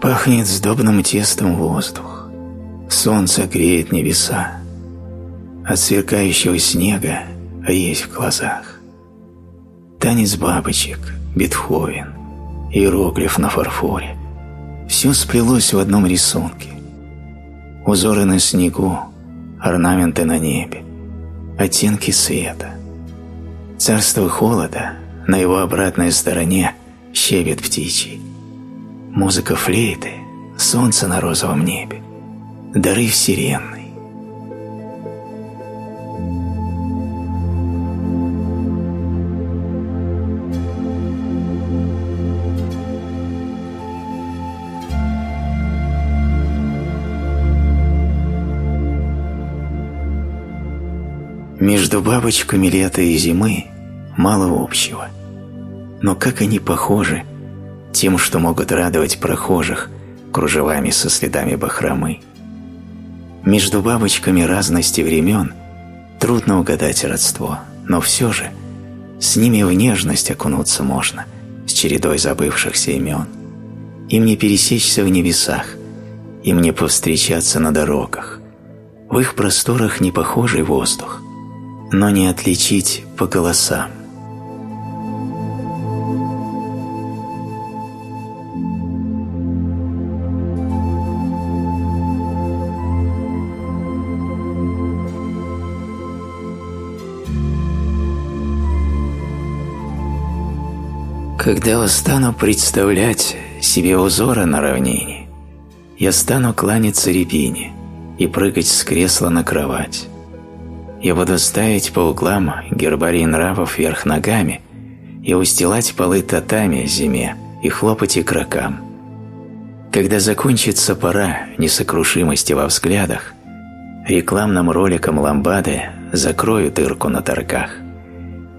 Пахнет сдобным тестом воздух, солнце греет небеса, от сверкающего снега есть в глазах. Танец бабочек, Бетховен, иероглиф на фарфоре. Все сплелось в одном рисунке. Узоры на снегу, орнаменты на небе, оттенки света. Царство холода, на его обратной стороне щебет птичий. Музыка флейты, солнце на розовом небе, дары вселенной. Между бабочками лета и зимы мало общего. Но как они похожи тем, что могут радовать прохожих кружевами со следами бахромы. Между бабочками разности времен трудно угадать родство, но все же с ними в нежность окунуться можно, с чередой забывшихся имен. Им не пересечься в небесах, им не повстречаться на дорогах. В их просторах не похожий воздух – но не отличить по голосам. Когда устану представлять себе узоры на равнине, я стану кланяться рябине и прыгать с кресла на кровать. Я буду ставить по углам гербарий нравов вверх ногами и устилать полы татами зиме и хлопать игрокам. Когда закончится пора несокрушимости во взглядах, рекламным роликом ламбады закрою дырку на торках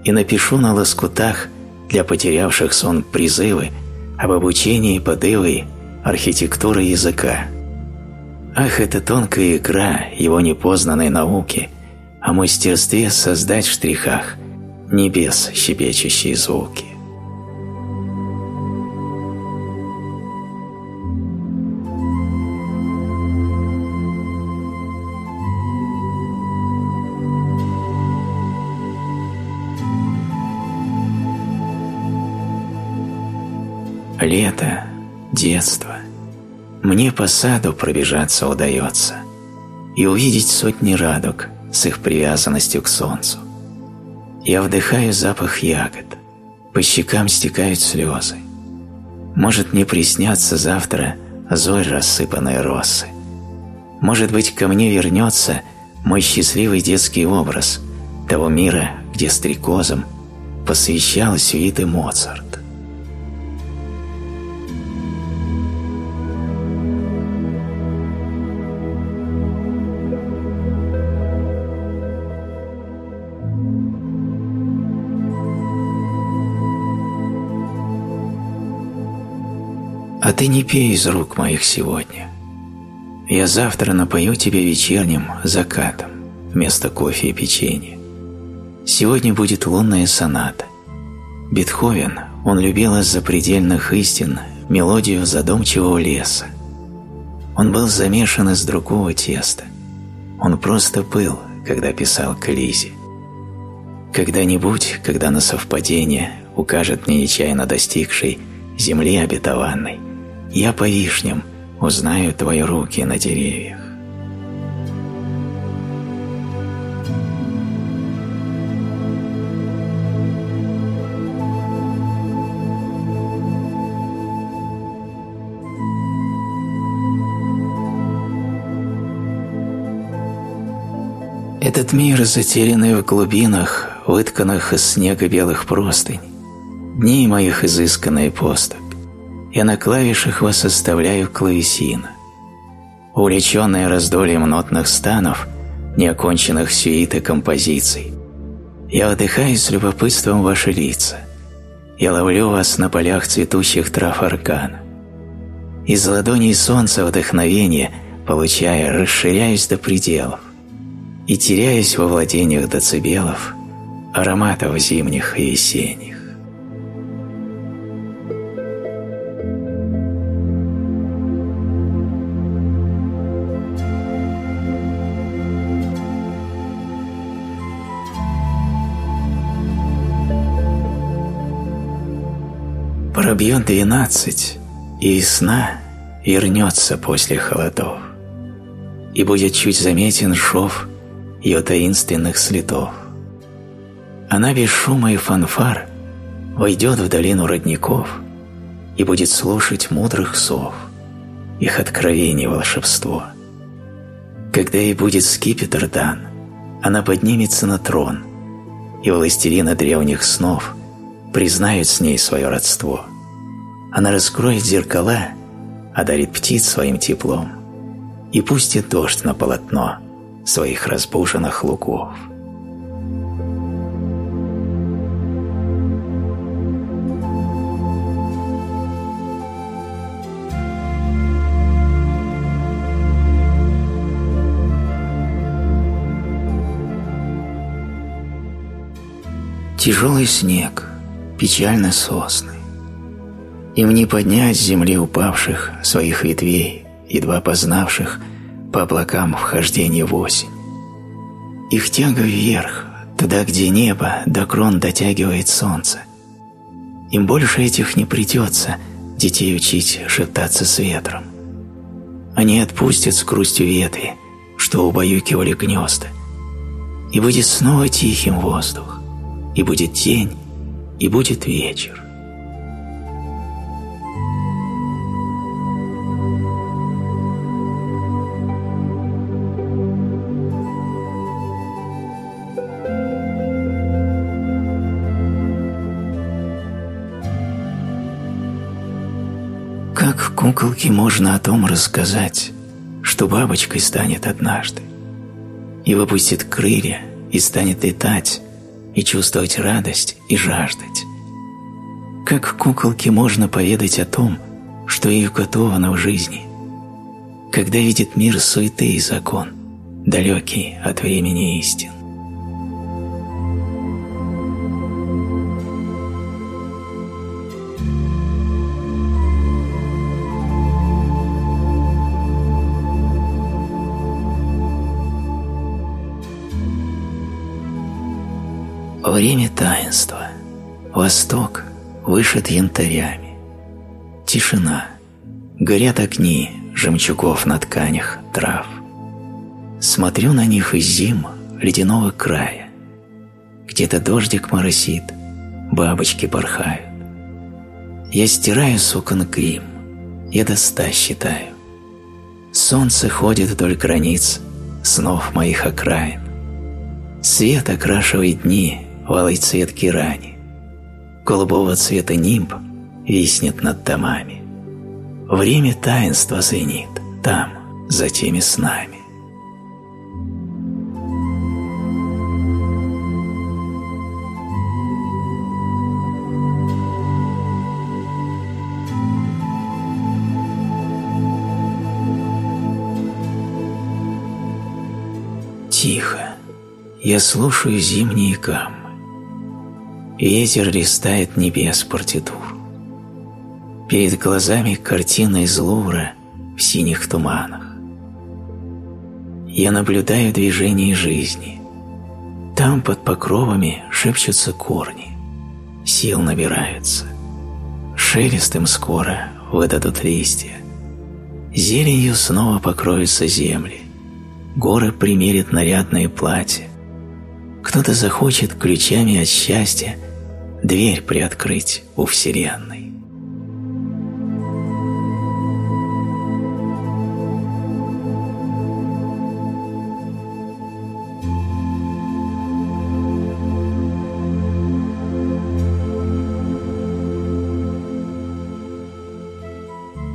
и напишу на лоскутах для потерявших сон призывы об обучении подывой архитектуры языка. Ах, это тонкая игра его непознанной науки – о мастерстве создать в штрихах небес щебечущие звуки. Лето, детство. Мне по саду пробежаться удается и увидеть сотни радуг – с их привязанностью к солнцу. Я вдыхаю запах ягод, по щекам стекают слезы. Может мне приснятся завтра зорь рассыпанной росы. Может быть, ко мне вернется мой счастливый детский образ того мира, где стрекозом посвящал сюиты Моцарт. А ты не пей из рук моих сегодня. Я завтра напою тебя вечерним закатом вместо кофе и печенья. Сегодня будет лунная соната. Бетховен, он любил из запредельных истин мелодию задумчивого леса. Он был замешан из другого теста. Он просто был, когда писал к Лизе. Когда-нибудь, когда на совпадение укажет мне нечаянно достигший земли обетованной, я по вишням узнаю твои руки на деревьях. Этот мир, затерянный в глубинах, вытканных из снега белых простынь, дней моих изысканная поступь, я на клавишах вас оставляю клавесин. Увлеченная раздольем нотных станов, неоконченных сюит и композиций, я вдыхаю с любопытством ваши лица. Я ловлю вас на полях цветущих трав аркана. Из ладоней солнца вдохновение, получая, расширяюсь до пределов и теряюсь во владениях децибелов ароматов зимних и весенних. Пробьет двенадцать, и весна вернется после холодов, и будет чуть заметен шов ее таинственных следов. Она без шума и фанфар войдет в долину родников и будет слушать мудрых сов, их откровение волшебство. Когда ей будет скипетр дан, она поднимется на трон, и властелина древних снов признают с ней свое родство. Она раскроет зеркала, одарит птиц своим теплом и пустит дождь на полотно своих разбуженных луков. Тяжелый снег, печально сосны. Им не поднять с земли упавших своих ветвей, едва познавших по облакам вхождение в осень. Их тяга вверх, туда, где небо до крон дотягивает солнце. Им больше этих не придется детей учить шептаться с ветром. Они отпустят с грустью ветви, что убаюкивали гнезда. И будет снова тихим воздух, и будет день, и будет вечер. Куколке можно о том рассказать, что бабочкой станет однажды, и выпустит крылья, и станет летать, и чувствовать радость и жаждать. Как куколке можно поведать о том, что ей уготовано в жизни, когда видит мир суеты и закон, далекий от времени истин. Время таинства. Восток вышит янтарями. Тишина. Горят огни жемчугов на тканях трав. Смотрю на них из зим ледяного края. Где-то дождик моросит, бабочки порхают. Я стираю с окон грим, я до ста считаю. Солнце ходит вдоль границ снов моих окраин. Свет окрашивает дни алый цвет кирани. Голубого цвета нимб виснет над домами. Время таинства звенит там, за теми снами. Тихо, я слушаю зимние гаммы. Ветер листает небес партитур. Перед глазами картина из Лувра в синих туманах. Я наблюдаю движение жизни. Там под покровами шепчутся корни, сил набираются. Шелестом скоро выдадут листья. Зеленью снова покроются земли. Горы примерят нарядное платье. Кто-то захочет ключами от счастья дверь приоткрыть у Вселенной.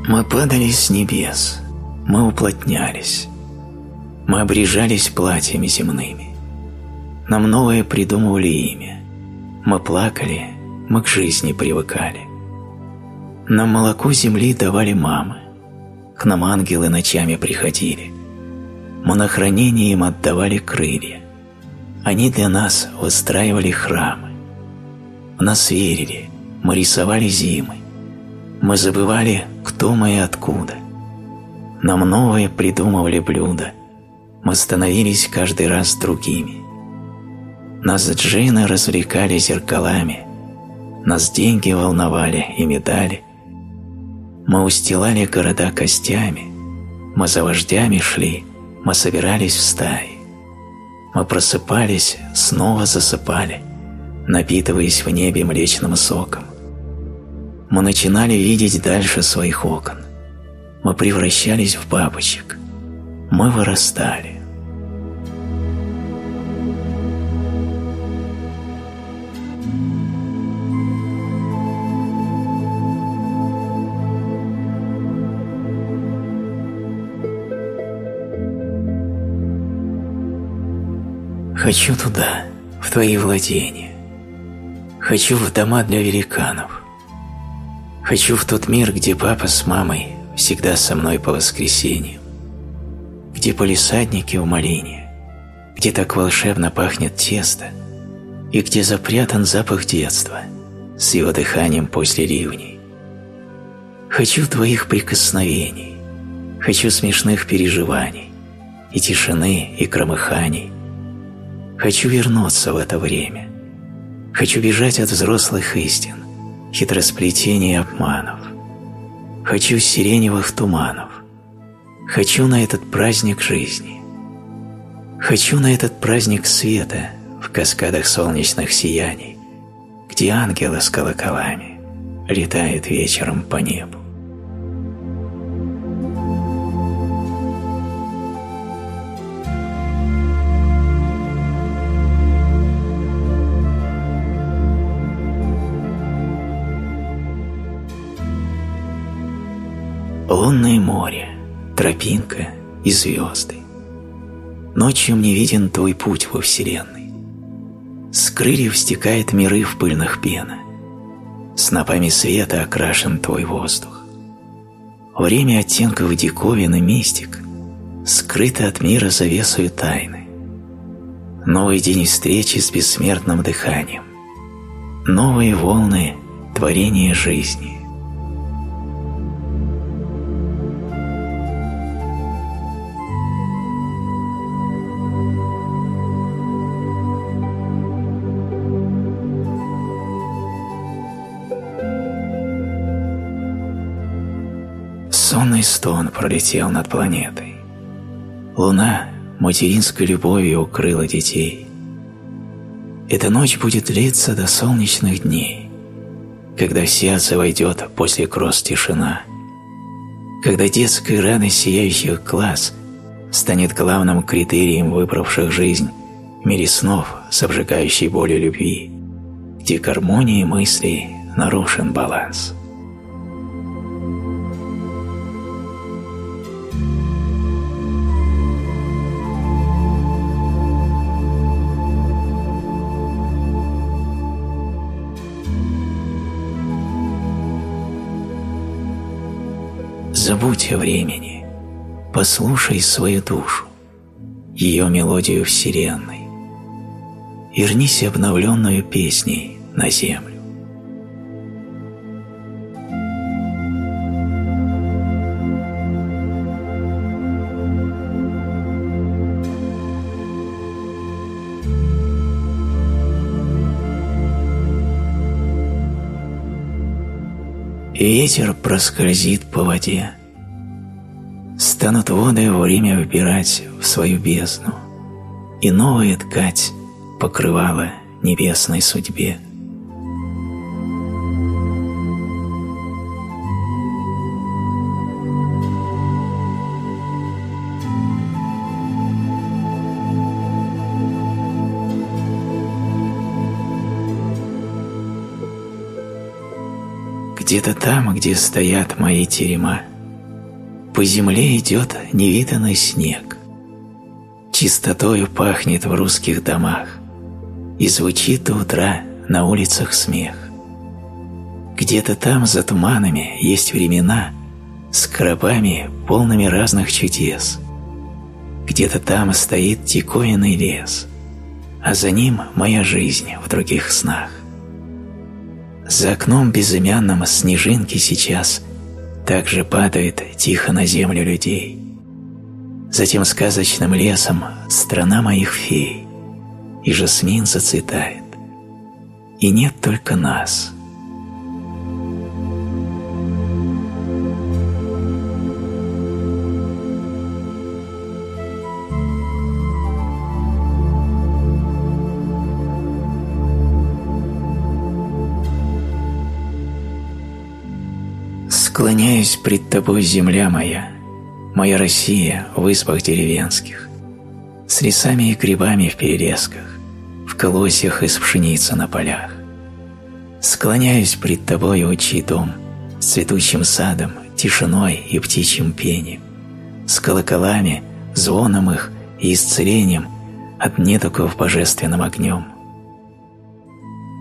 Мы падали с небес, мы уплотнялись, мы обрежались платьями земными. Нам новое придумывали имя. Мы плакали, мы к жизни привыкали. Нам молоко земли давали мамы, к нам ангелы ночами приходили. Мы на хранение им отдавали крылья. Они для нас выстраивали храмы. В нас верили, мы рисовали зимы. Мы забывали, кто мы и откуда. Нам новые придумывали блюда. Мы становились каждый раз другими. Нас джины развлекали зеркалами. Нас деньги волновали и медали. Мы устилали города костями. Мы за вождями шли, мы собирались в стаи. Мы просыпались, снова засыпали, напитываясь в небе млечным соком. Мы начинали видеть дальше своих окон. Мы превращались в бабочек. Мы вырастали. Хочу туда, в твои владения. Хочу в дома для великанов. Хочу в тот мир, где папа с мамой всегда со мной по воскресеньям. Где полисадники в малине, где так волшебно пахнет тесто, и где запрятан запах детства с его дыханием после ливней. Хочу твоих прикосновений, хочу смешных переживаний, и тишины, и кромыханий, Хочу вернуться в это время. Хочу бежать от взрослых истин, хитросплетений и обманов. Хочу сиреневых туманов. Хочу на этот праздник жизни. Хочу на этот праздник света в каскадах солнечных сияний, где ангелы с колоколами летают вечером по небу. Лунное море, тропинка и звезды. Ночью мне виден твой путь во Вселенной. С крыльев стекает миры в пыльных пена. Снопами света окрашен твой воздух. Время оттенков диковин и мистик скрыто от мира завесою тайны. Новый день встречи с бессмертным дыханием. Новые волны творения жизни. Сонный стон пролетел над планетой. Луна материнской любовью укрыла детей. Эта ночь будет длиться до солнечных дней, когда в сердце войдет после кросс тишина, когда детская радость сияющих глаз станет главным критерием выбравших жизнь в мире снов с обжигающей болью любви, где гармонии мыслей нарушен баланс. Забудь о времени, послушай свою душу, ее мелодию вселенной. Вернись обновленную песней на землю. Ветер проскользит по воде. Станут воды во время выбирать в свою бездну, И новая ткать покрывала небесной судьбе. Где-то там, где стоят мои терема, По земле идет невиданный снег. Чистотою пахнет в русских домах, И звучит до утра на улицах смех. Где-то там за туманами есть времена С гробами, полными разных чудес. Где-то там стоит диковинный лес, а за ним моя жизнь в других снах. За окном безымянным снежинки сейчас также падают тихо на землю людей. Затем сказочным лесом страна моих фей, и жасмин зацветает. И нет только нас — Склоняюсь пред тобой, земля моя, моя Россия в избах деревенских, с лесами и грибами в перелесках, в колосьях из пшеницы на полях. Склоняюсь пред тобой, отчий дом, с цветущим садом, тишиной и птичьим пением, с колоколами, звоном их и исцелением от недугов божественным огнем.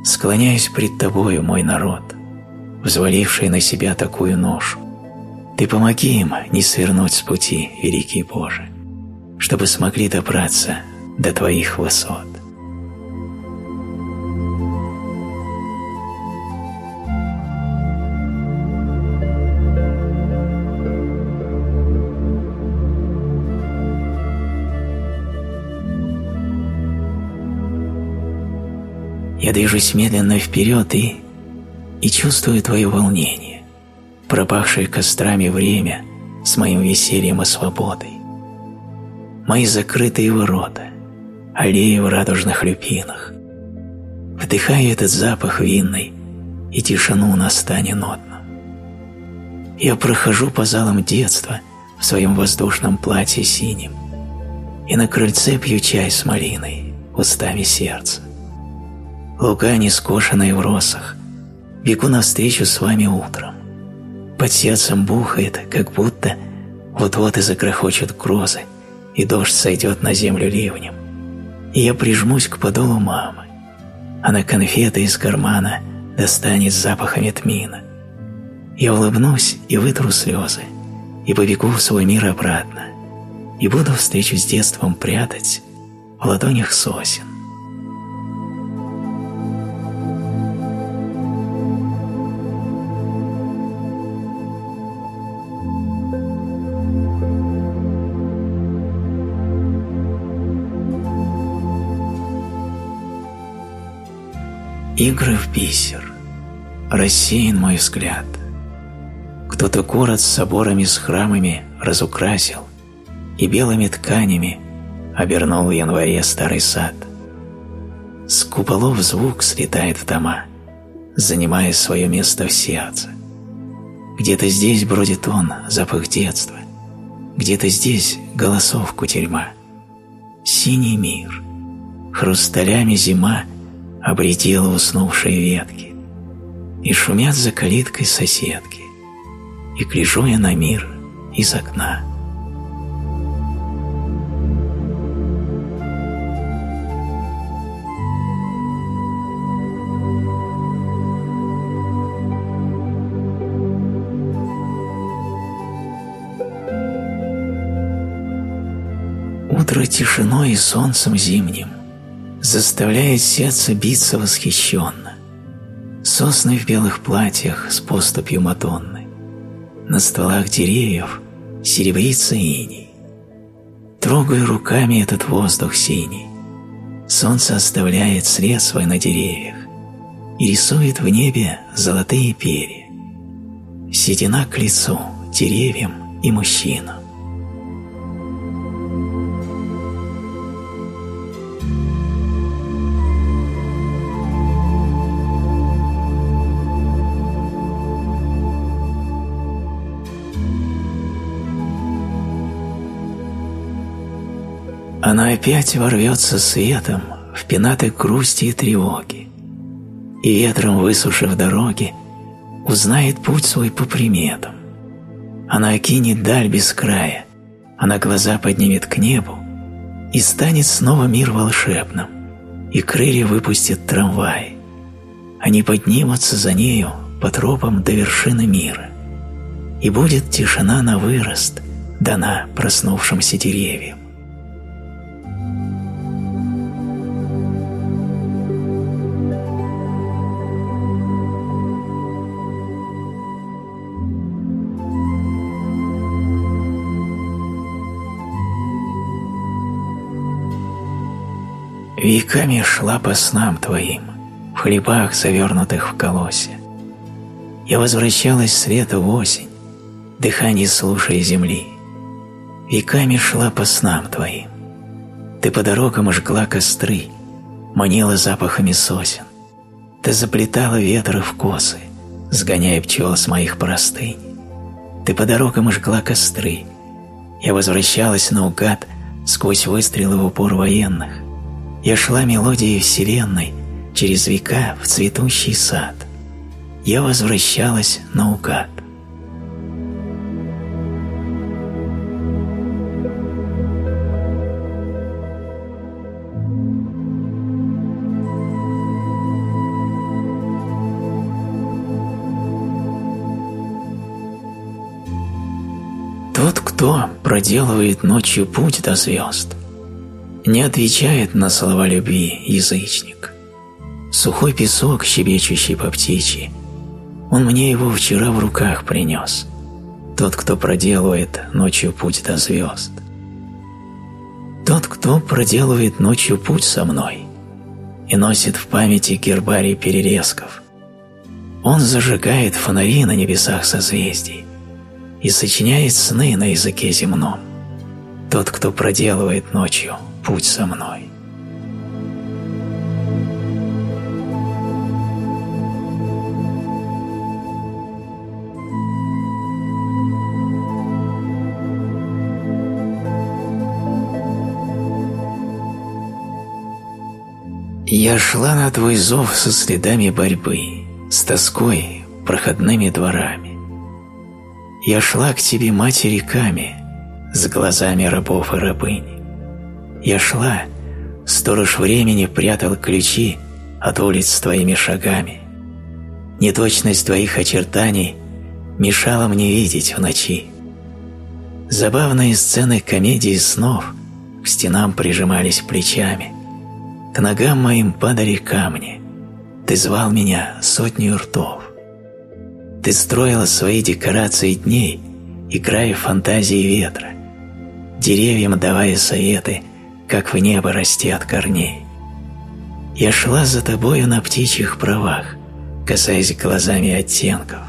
Склоняюсь пред тобою, мой народ, взвалившие на себя такую ношу. Ты помоги им не свернуть с пути, великий Боже, чтобы смогли добраться до Твоих высот. Я движусь медленно вперед и и чувствую твое волнение, пропахшее кострами время с моим весельем и свободой. Мои закрытые ворота, аллеи в радужных люпинах. Вдыхаю этот запах винный, и тишину настане нотно. Я прохожу по залам детства в своем воздушном платье синим, и на крыльце пью чай с малиной, устами сердца. Луга не скошенные в росах, бегу навстречу с вами утром. Под сердцем бухает, как будто вот-вот и закрохочут грозы, и дождь сойдет на землю ливнем. И я прижмусь к подолу мамы. Она конфеты из кармана достанет с запахами тмина. Я улыбнусь и вытру слезы, и побегу в свой мир обратно, и буду встречу с детством прятать в ладонях сосен. Игры в бисер. Рассеян мой взгляд. Кто-то город с соборами, с храмами разукрасил и белыми тканями обернул в январе старый сад. С куполов звук слетает в дома, занимая свое место в сердце. Где-то здесь бродит он, запах детства, где-то здесь голосов кутерьма. Синий мир, хрусталями зима — обретила уснувшие ветки, и шумят за калиткой соседки, и гляжу я на мир из окна. Утро тишиной и солнцем зимним заставляет сердце биться восхищенно. Сосны в белых платьях с поступью Мадонны. На стволах деревьев серебрится иней. Трогаю руками этот воздух синий. Солнце оставляет след свой на деревьях и рисует в небе золотые перья. Седина к лицу, деревьям и мужчинам. Она опять ворвется светом в пенаты грусти и тревоги, и ветром высушив дороги, узнает путь свой по приметам. Она окинет даль без края, она глаза поднимет к небу, и станет снова мир волшебным, и крылья выпустит трамвай. Они поднимутся за нею по тропам до вершины мира, и будет тишина на вырост, дана проснувшимся деревьям. Веками шла по снам твоим, в хлебах, завернутых в колосе. Я возвращалась с лета в осень, дыхание слушая земли. Веками шла по снам твоим. Ты по дорогам жгла костры, манила запахами сосен. Ты заплетала ветры в косы, сгоняя пчел с моих простынь. Ты по дорогам жгла костры. Я возвращалась наугад сквозь выстрелы в упор военных. Я шла мелодией вселенной через века в цветущий сад. Я возвращалась наугад. кто проделывает ночью путь до звезд, не отвечает на слова любви язычник. Сухой песок, щебечущий по птичьи, он мне его вчера в руках принес, тот, кто проделывает ночью путь до звезд. Тот, кто проделывает ночью путь со мной и носит в памяти гербарий перерезков, он зажигает фонари на небесах созвездий, и сочиняет сны на языке земном. Тот, кто проделывает ночью путь со мной. Я шла на твой зов со следами борьбы, с тоской, проходными дворами. Я шла к тебе, мать, реками, с глазами рабов и рабынь. Я шла, сторож времени прятал ключи от улиц твоими шагами. Неточность твоих очертаний мешала мне видеть в ночи. Забавные сцены комедии снов к стенам прижимались плечами. К ногам моим падали камни. Ты звал меня сотню ртов. Ты строила свои декорации дней, играя в фантазии ветра, деревьям давая советы, как в небо расти от корней. Я шла за тобою на птичьих правах, касаясь глазами оттенков.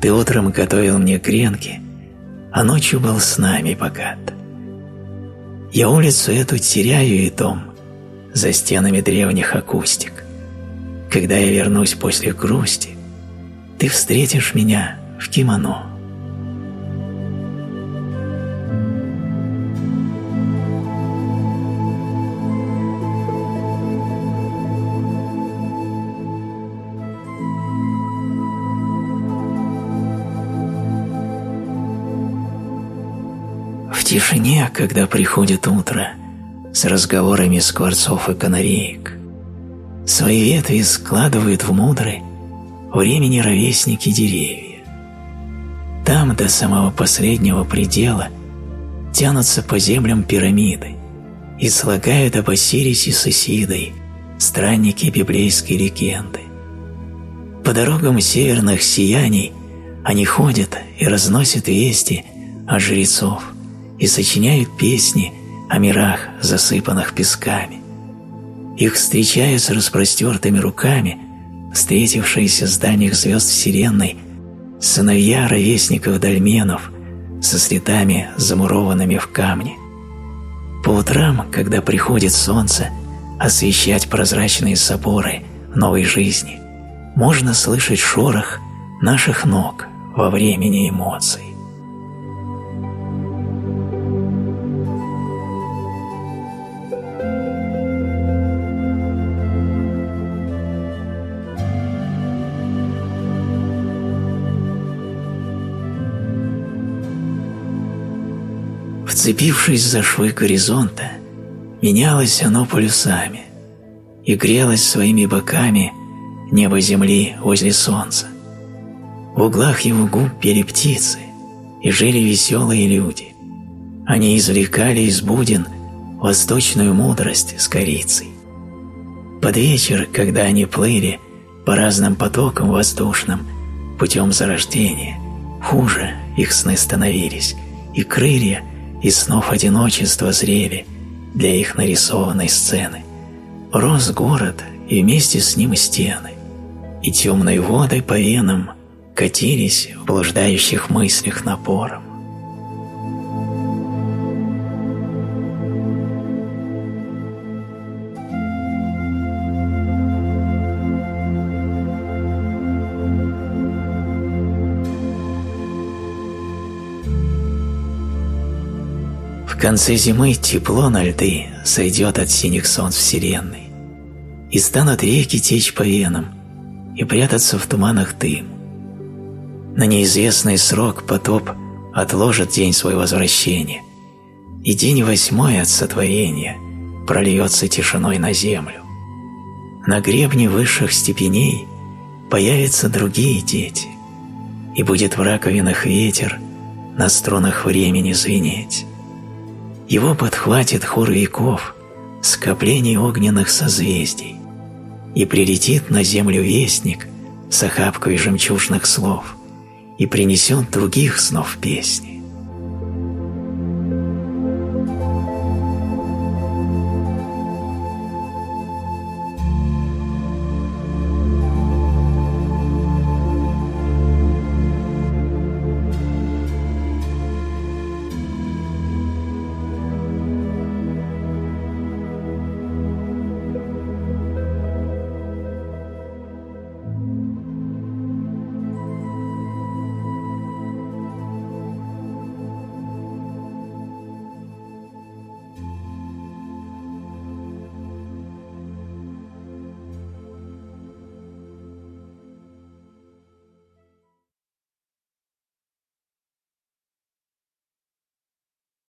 Ты утром готовил мне гренки, а ночью был с нами богат. Я улицу эту теряю и дом, за стенами древних акустик. Когда я вернусь после грусти, ты встретишь меня в кимоно. Тишине, когда приходит утро, с разговорами скворцов и канареек, свои ветви складывают в мудрый времени ровесники деревья. Там до самого последнего предела тянутся по землям пирамиды и слагают об Осирисе с Исидой странники библейской легенды. По дорогам северных сияний они ходят и разносят вести о жрецов и сочиняют песни о мирах, засыпанных песками. Их встречают с распростертыми руками – встретившиеся с дальних звезд Вселенной, сыновья ровесников дольменов со следами, замурованными в камне. По утрам, когда приходит солнце, освещать прозрачные соборы новой жизни, можно слышать шорох наших ног во времени эмоций. Вцепившись за швы горизонта, менялось оно полюсами и грелось своими боками небо земли возле солнца. В углах его губ пели птицы, и жили веселые люди. Они извлекали из будин восточную мудрость с корицей. Под вечер, когда они плыли по разным потокам воздушным путем зарождения, хуже их сны становились, и крылья – и снов одиночества зрели для их нарисованной сцены, рос город и вместе с ним стены, и темные воды по венам катились в блуждающих мыслях напором. В конце зимы тепло на льды сойдет от синих солнц вселенной, и станут реки течь по венам и прятаться в туманах дым. На неизвестный срок потоп отложит день свой возвращения, и день восьмой от сотворения прольется тишиной на землю. На гребне высших степеней появятся другие дети, и будет в раковинах ветер на струнах времени звенеть. Его подхватит хор веков, скоплений огненных созвездий, и прилетит на землю вестник с охапкой жемчужных слов и принесет других снов песни.